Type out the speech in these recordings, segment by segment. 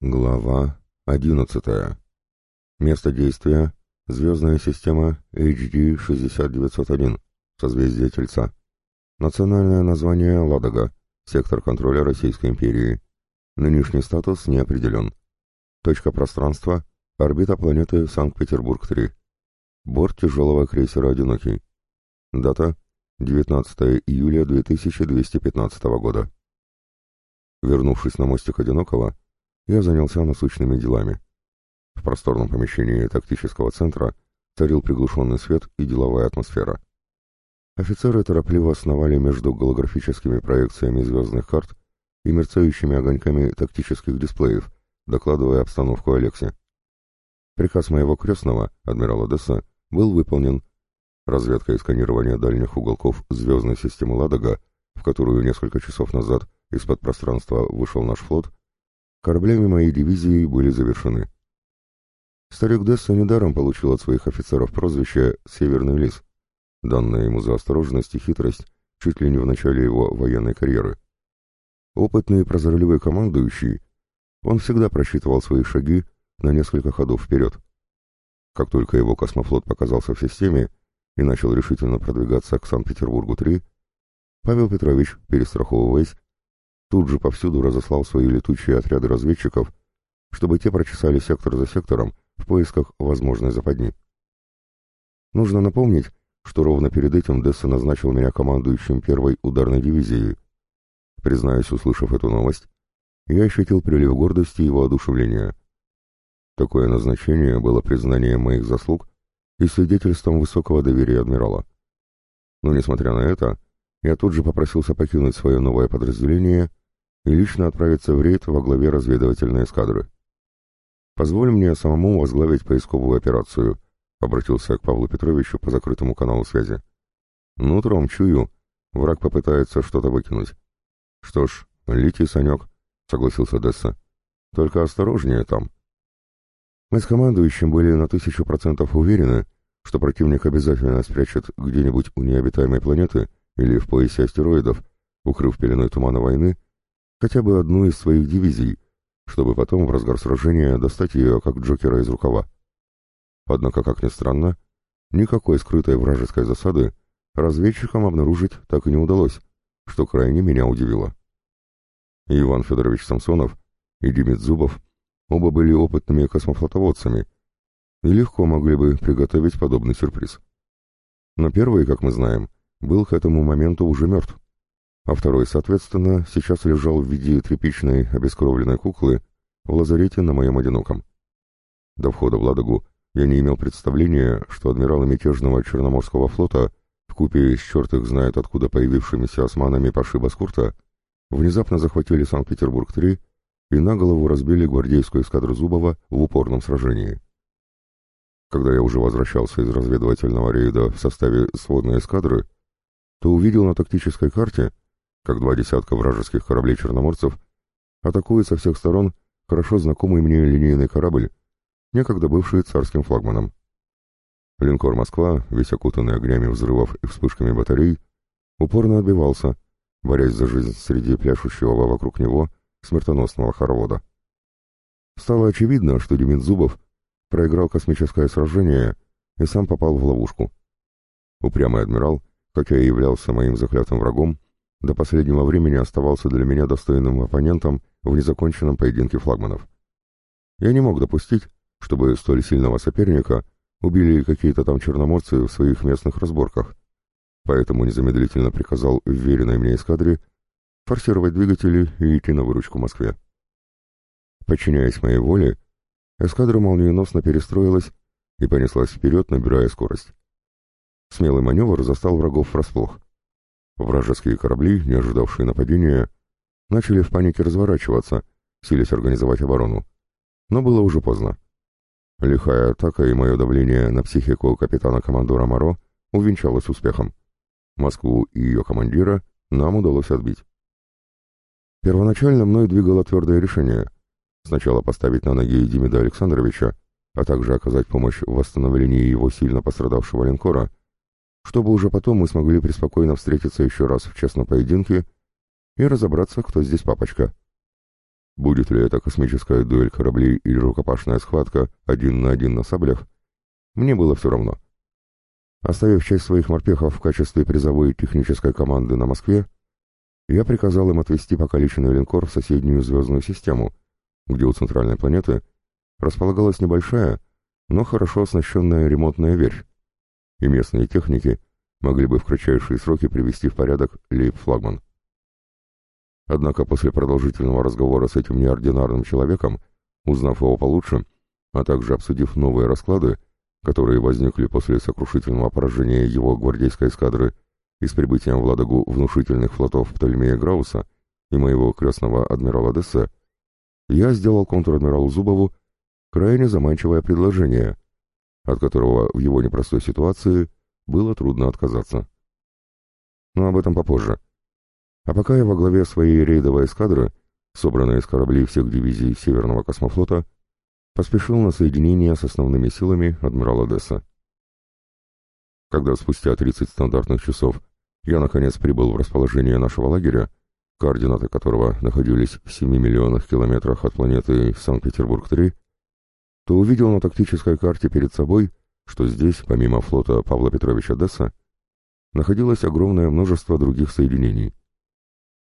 Глава 11. Место действия — звездная система HD-6901, созвездие Тельца. Национальное название — Ладога, сектор контроля Российской империи. Нынешний статус не определен. Точка пространства — орбита планеты Санкт-Петербург-3. Борт тяжелого крейсера «Одинокий». Дата — 19 июля 2215 года. Вернувшись на мостик «Одинокого», я занялся насущными делами. В просторном помещении тактического центра царил приглушенный свет и деловая атмосфера. Офицеры торопливо сновали между голографическими проекциями звездных карт и мерцающими огоньками тактических дисплеев, докладывая обстановку Алексе. Приказ моего крестного, адмирала Десса, был выполнен. Разведка и сканирование дальних уголков звездной системы Ладога, в которую несколько часов назад из-под пространства вышел наш флот, кораблями моей дивизии были завершены. Старик Десса недаром получил от своих офицеров прозвище «Северный лис», данное ему за осторожность и хитрость чуть ли не в начале его военной карьеры. Опытный и прозорливый командующий, он всегда просчитывал свои шаги на несколько ходов вперед. Как только его космофлот показался в системе и начал решительно продвигаться к Санкт-Петербургу-3, Павел Петрович, перестраховываясь, тут же повсюду разослал свои летучие отряды разведчиков, чтобы те прочесали сектор за сектором в поисках возможной западни. Нужно напомнить, что ровно перед этим Десса назначил меня командующим первой ударной дивизией. Признаюсь, услышав эту новость, я ощутил прилив гордости и воодушевления. Такое назначение было признанием моих заслуг и свидетельством высокого доверия адмирала. Но, несмотря на это, я тут же попросился покинуть свое новое подразделение и лично отправиться в рейд во главе разведывательной эскадры. «Позволь мне самому возглавить поисковую операцию», — обратился к Павлу Петровичу по закрытому каналу связи. «Нутром чую, враг попытается что-то выкинуть». «Что ж, лети, Санек», — согласился Десса. «Только осторожнее там». Мы с командующим были на тысячу процентов уверены, что противник обязательно спрячет где-нибудь у необитаемой планеты или в поясе астероидов, укрыв пеленой тумана войны, хотя бы одну из своих дивизий, чтобы потом в разгар сражения достать ее как Джокера из рукава. Однако, как ни странно, никакой скрытой вражеской засады разведчикам обнаружить так и не удалось, что крайне меня удивило. Иван Федорович Самсонов и Демид Зубов оба были опытными космофлотоводцами и легко могли бы приготовить подобный сюрприз. Но первый, как мы знаем, был к этому моменту уже мертв а второй, соответственно, сейчас лежал в виде тряпичной обескровленной куклы в лазарете на моем одиноком. До входа в Ладогу я не имел представления, что адмиралы мятежного Черноморского флота, вкупе с черт их знает откуда появившимися османами Паши Баскурта, внезапно захватили Санкт-Петербург-3 и на голову разбили гвардейскую эскадру Зубова в упорном сражении. Когда я уже возвращался из разведывательного рейда в составе сводной эскадры, то увидел на тактической карте, как два десятка вражеских кораблей-черноморцев атакует со всех сторон хорошо знакомый мне линейный корабль, некогда бывший царским флагманом. Линкор «Москва», весь окутанный огнями взрывов и вспышками батарей, упорно отбивался, борясь за жизнь среди пляшущего вокруг него смертоносного хоровода. Стало очевидно, что Демид Зубов проиграл космическое сражение и сам попал в ловушку. Упрямый адмирал, хотя и являлся моим заклятым врагом, до последнего времени оставался для меня достойным оппонентом в незаконченном поединке флагманов. Я не мог допустить, чтобы столь сильного соперника убили какие-то там черноморцы в своих местных разборках, поэтому незамедлительно приказал вверенной мне эскадре форсировать двигатели и идти на выручку Москве. Подчиняясь моей воле, эскадра молниеносно перестроилась и понеслась вперед, набирая скорость. Смелый маневр застал врагов врасплох. Вражеские корабли, не ожидавшие нападения, начали в панике разворачиваться, силясь организовать оборону. Но было уже поздно. Лихая атака и мое давление на психику капитана-командора Моро увенчалось успехом. Москву и ее командира нам удалось отбить. Первоначально мной двигало твердое решение. Сначала поставить на ноги Демида Александровича, а также оказать помощь в восстановлении его сильно пострадавшего линкора, чтобы уже потом мы смогли преспокойно встретиться еще раз в честном поединке и разобраться, кто здесь папочка. Будет ли это космическая дуэль кораблей или рукопашная схватка один на один на саблях, мне было все равно. Оставив часть своих морпехов в качестве призовой технической команды на Москве, я приказал им отвести покалеченный линкор в соседнюю звездную систему, где у центральной планеты располагалась небольшая, но хорошо оснащенная ремонтная верфь, и местные техники могли бы в кратчайшие сроки привести в порядок лейб-флагман. Однако после продолжительного разговора с этим неординарным человеком, узнав его получше, а также обсудив новые расклады, которые возникли после сокрушительного поражения его гвардейской эскадры и с прибытием в Ладогу внушительных флотов Птолемея Грауса и моего крестного адмирала Десса, я сделал контр-адмиралу Зубову крайне заманчивое предложение, от которого в его непростой ситуации было трудно отказаться. Но об этом попозже. А пока я во главе своей рейдовой эскадры, собранной из кораблей всех дивизий Северного космофлота, поспешил на соединение с основными силами адмирала Десса. Когда спустя 30 стандартных часов я наконец прибыл в расположение нашего лагеря, координаты которого находились в 7 миллионах километрах от планеты Санкт-Петербург-3, то увидел на тактической карте перед собой, что здесь, помимо флота Павла Петровича Десса, находилось огромное множество других соединений.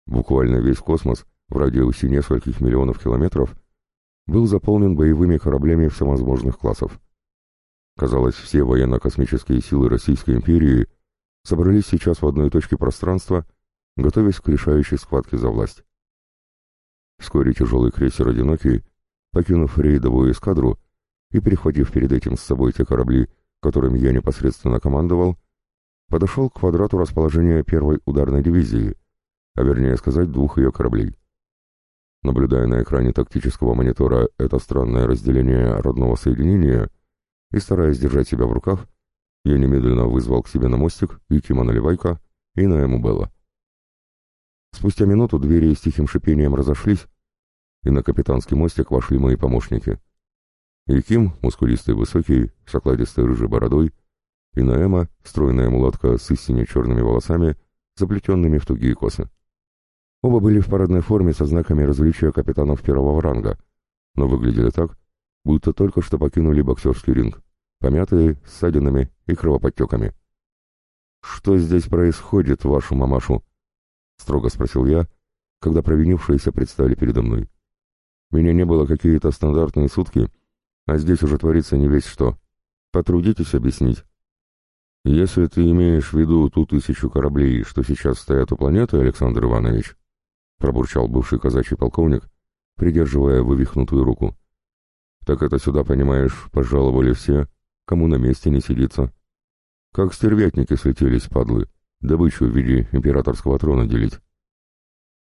Буквально весь космос, в радиусе нескольких миллионов километров, был заполнен боевыми кораблями всевозможных классов. Казалось, все военно-космические силы Российской империи собрались сейчас в одной точке пространства, готовясь к решающей схватке за власть. Вскоре тяжелый крейсер «Одинокий», покинув рейдовую эскадру и перехватив перед этим с собой те корабли, которыми я непосредственно командовал, подошел к квадрату расположения первой ударной дивизии, а вернее сказать, двух ее кораблей. Наблюдая на экране тактического монитора это странное разделение родного соединения и стараясь держать себя в руках, я немедленно вызвал к себе на мостик и Кима Наливайка, и Наэму Белла. Спустя минуту двери с тихим шипением разошлись, и на капитанский мостик вошли мои помощники. Яким, мускулистый высокий, с окладистой рыжей бородой, и Наэма, стройная мулатка с истинно черными волосами, заплетенными в тугие косы. Оба были в парадной форме со знаками различия капитанов первого ранга, но выглядели так, будто только что покинули боксерский ринг, помятые, с ссадинами и кровоподтеками. «Что здесь происходит, вашу мамашу?» — строго спросил я, когда провинившиеся предстали передо мной. «Меня не было какие-то стандартные сутки, а здесь уже творится не весь что. Потрудитесь объяснить». «Если ты имеешь в виду ту тысячу кораблей, что сейчас стоят у планеты, Александр Иванович, — пробурчал бывший казачий полковник, придерживая вывихнутую руку. «Так это сюда, понимаешь, пожаловали все, кому на месте не сидится. Как стервятники слетелись, падлы, добычу в виде императорского трона делить».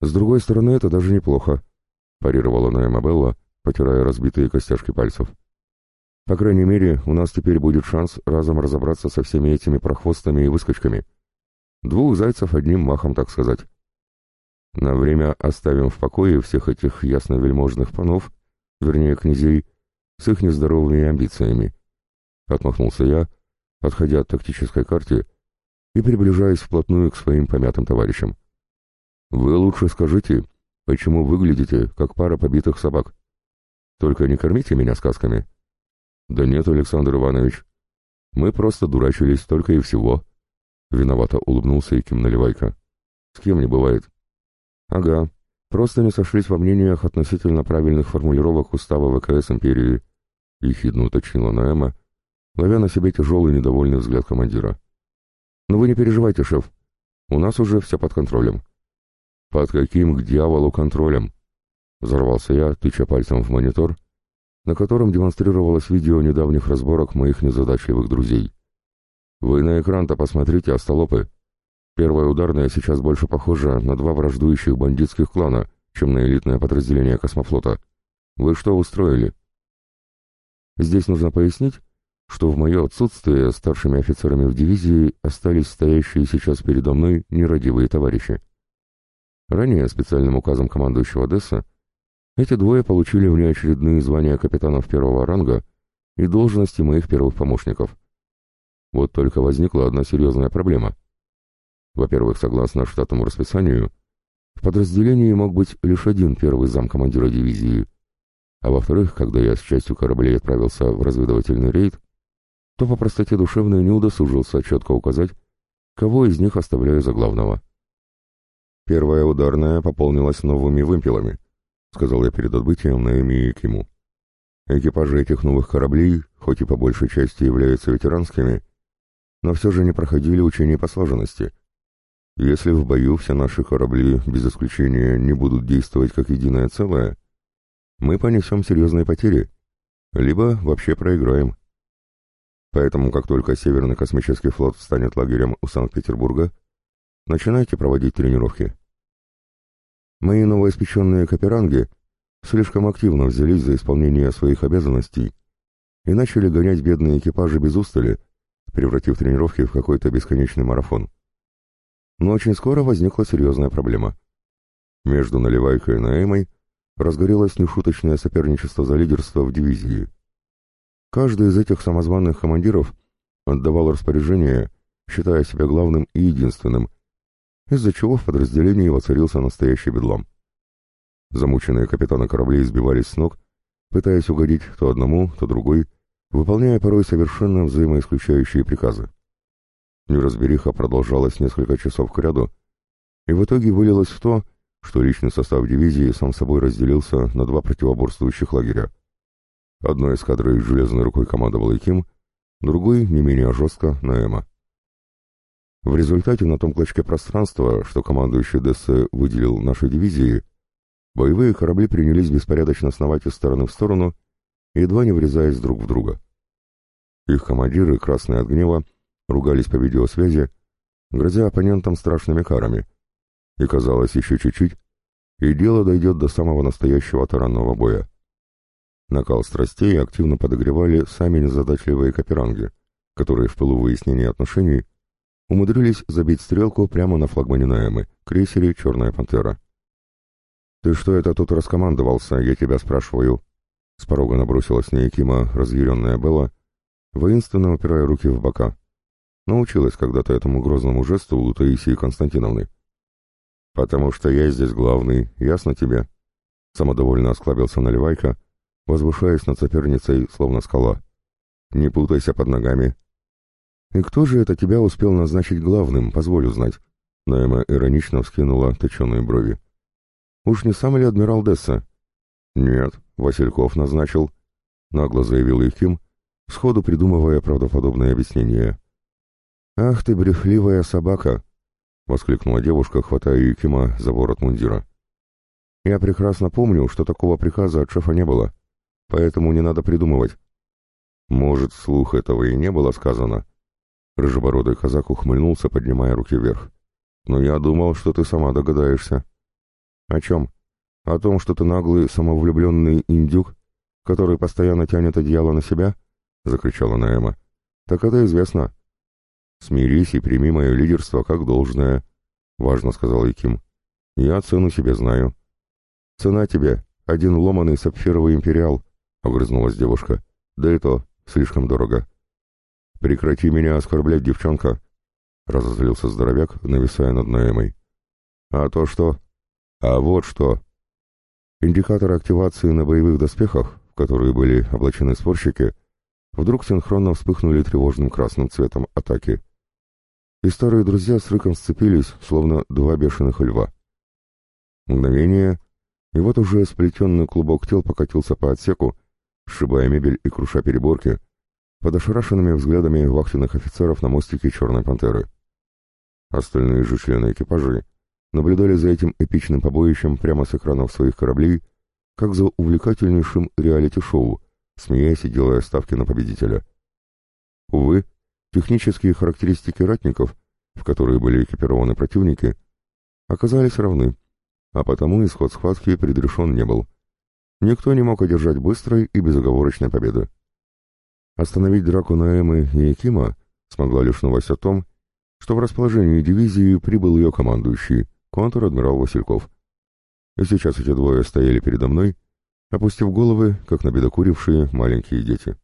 «С другой стороны, это даже неплохо», — парировала Наэма Белла, потирая разбитые костяшки пальцев. «По крайней мере, у нас теперь будет шанс разом разобраться со всеми этими прохвостами и выскочками. Двух зайцев одним махом, так сказать». На время оставим в покое всех этих ясновельможных панов, вернее князей, с их нездоровыми амбициями. Отмахнулся я, отходя от тактической карте и приближаясь вплотную к своим помятым товарищам. Вы лучше скажите, почему выглядите, как пара побитых собак? Только не кормите меня сказками. Да нет, Александр Иванович, мы просто дурачились только и всего. Виновато улыбнулся Яким Наливайко. С кем не бывает. Ага, просто не сошлись во мнениях относительно правильных формулировок устава ВКС империи, ехидно уточнила Наэма, ловя на себе тяжелый недовольный взгляд командира. Но вы не переживайте, шеф, у нас уже все под контролем. Под каким к дьяволу контролем? Взорвался я, тыча пальцем в монитор, на котором демонстрировалось видео недавних разборок моих незадачливых друзей. Вы на экран-то посмотрите, остолопы. Первая ударная сейчас больше похожа на два враждующих бандитских клана, чем на элитное подразделение космофлота. Вы что устроили? Здесь нужно пояснить, что в мое отсутствие старшими офицерами в дивизии остались стоящие сейчас передо мной нерадивые товарищи. Ранее специальным указом командующего Десса эти двое получили внеочередные звания капитанов первого ранга и должности моих первых помощников. Вот только возникла одна серьезная проблема — во-первых, согласно штатному расписанию, в подразделении мог быть лишь один первый зам командира дивизии, а во-вторых, когда я с частью кораблей отправился в разведывательный рейд, то по простоте душевной не удосужился четко указать, кого из них оставляю за главного. Первая ударная пополнилась новыми вымпелами, сказал я перед отбытием Наэми и Киму. Экипажи этих новых кораблей, хоть и по большей части являются ветеранскими, но все же не проходили учения по слаженности. Если в бою все наши корабли, без исключения, не будут действовать как единое целое, мы понесем серьезные потери, либо вообще проиграем. Поэтому, как только Северный космический флот станет лагерем у Санкт-Петербурга, начинайте проводить тренировки. Мои новоиспеченные каперанги слишком активно взялись за исполнение своих обязанностей и начали гонять бедные экипажи без устали, превратив тренировки в какой-то бесконечный марафон. Но очень скоро возникла серьезная проблема. Между Наливайкой и Наэмой разгорелось нешуточное соперничество за лидерство в дивизии. Каждый из этих самозваных командиров отдавал распоряжение, считая себя главным и единственным, из-за чего в подразделении воцарился настоящий бедлам. Замученные капитаны кораблей сбивались с ног, пытаясь угодить то одному, то другой, выполняя порой совершенно взаимоисключающие приказы. Неразбериха продолжалась несколько часов к ряду, и в итоге вылилось в то, что личный состав дивизии сам собой разделился на два противоборствующих лагеря. Одной эскадрой железной рукой командовал Яким, другой, не менее жестко, Наэма. В результате на том клочке пространства, что командующий Дессе выделил нашей дивизии, боевые корабли принялись беспорядочно сновать из стороны в сторону, едва не врезаясь друг в друга. Их командиры, красные от гнева, ругались по видеосвязи, грозя оппонентам страшными карами — и казалось, еще чуть-чуть, и дело дойдет до самого настоящего таранного боя. Накал страстей активно подогревали сами незадачливые каперанги, которые в пылу выяснения отношений умудрились забить стрелку прямо на флагмане Наэмы, крейсере «Черная пантера». «Ты что это тут раскомандовался, я тебя спрашиваю?» С порога набросилась на Якима разъяренная Белла, воинственно упирая руки в бока. Научилась когда-то этому грозному жесту у Таисии Константиновны. «Потому что я здесь главный, ясно тебе?» Самодовольно осклабился Наливайка, возвышаясь над соперницей, словно скала. «Не путайся под ногами». «И кто же это тебя успел назначить главным, позволю знать?» Наэма иронично вскинула точеные брови. «Уж не сам ли адмирал Десса?» «Нет, Васильков назначил», — нагло заявил Евким, сходу придумывая правдоподобное объяснение. «Ах ты, брехливая собака!» — воскликнула девушка, хватая Юкима за ворот мундира. «Я прекрасно помню, что такого приказа от шефа не было, поэтому не надо придумывать». «Может, вслух этого и не было сказано?» Рыжебородый казак ухмыльнулся, поднимая руки вверх. «Но я думал, что ты сама догадаешься». «О чем? О том, что ты наглый, самовлюбленный индюк, который постоянно тянет одеяло на себя?» — закричала Наэма. «Так это известно. «Смирись и прими мое лидерство как должное», — важно сказал Яким. «Я цену себе знаю». «Цена тебе — один ломаный сапфировый империал», — огрызнулась девушка. «Да и то слишком дорого». «Прекрати меня оскорблять, девчонка», — разозлился здоровяк, нависая над Наэмой. «А то что?» «А вот что!» Индикаторы активации на боевых доспехах, в которые были облачены спорщики, вдруг синхронно вспыхнули тревожным красным цветом атаки и старые друзья с рыком сцепились, словно два бешеных льва. Мгновение, и вот уже сплетенный клубок тел покатился по отсеку, сшибая мебель и круша переборки, под ошарашенными взглядами вахтенных офицеров на мостике «Черной пантеры». Остальные же члены экипажей наблюдали за этим эпичным побоищем прямо с экранов своих кораблей, как за увлекательнейшим реалити-шоу, смеясь и делая ставки на победителя. Увы, Технические характеристики ратников, в которые были экипированы противники, оказались равны, а потому исход схватки предрешен не был. Никто не мог одержать быстрой и безоговорочной победы. Остановить драку Наэмы и Якима смогла лишь новость о том, что в расположении дивизии прибыл ее командующий, контр-адмирал Васильков. И сейчас эти двое стояли передо мной, опустив головы, как набедокурившие маленькие дети.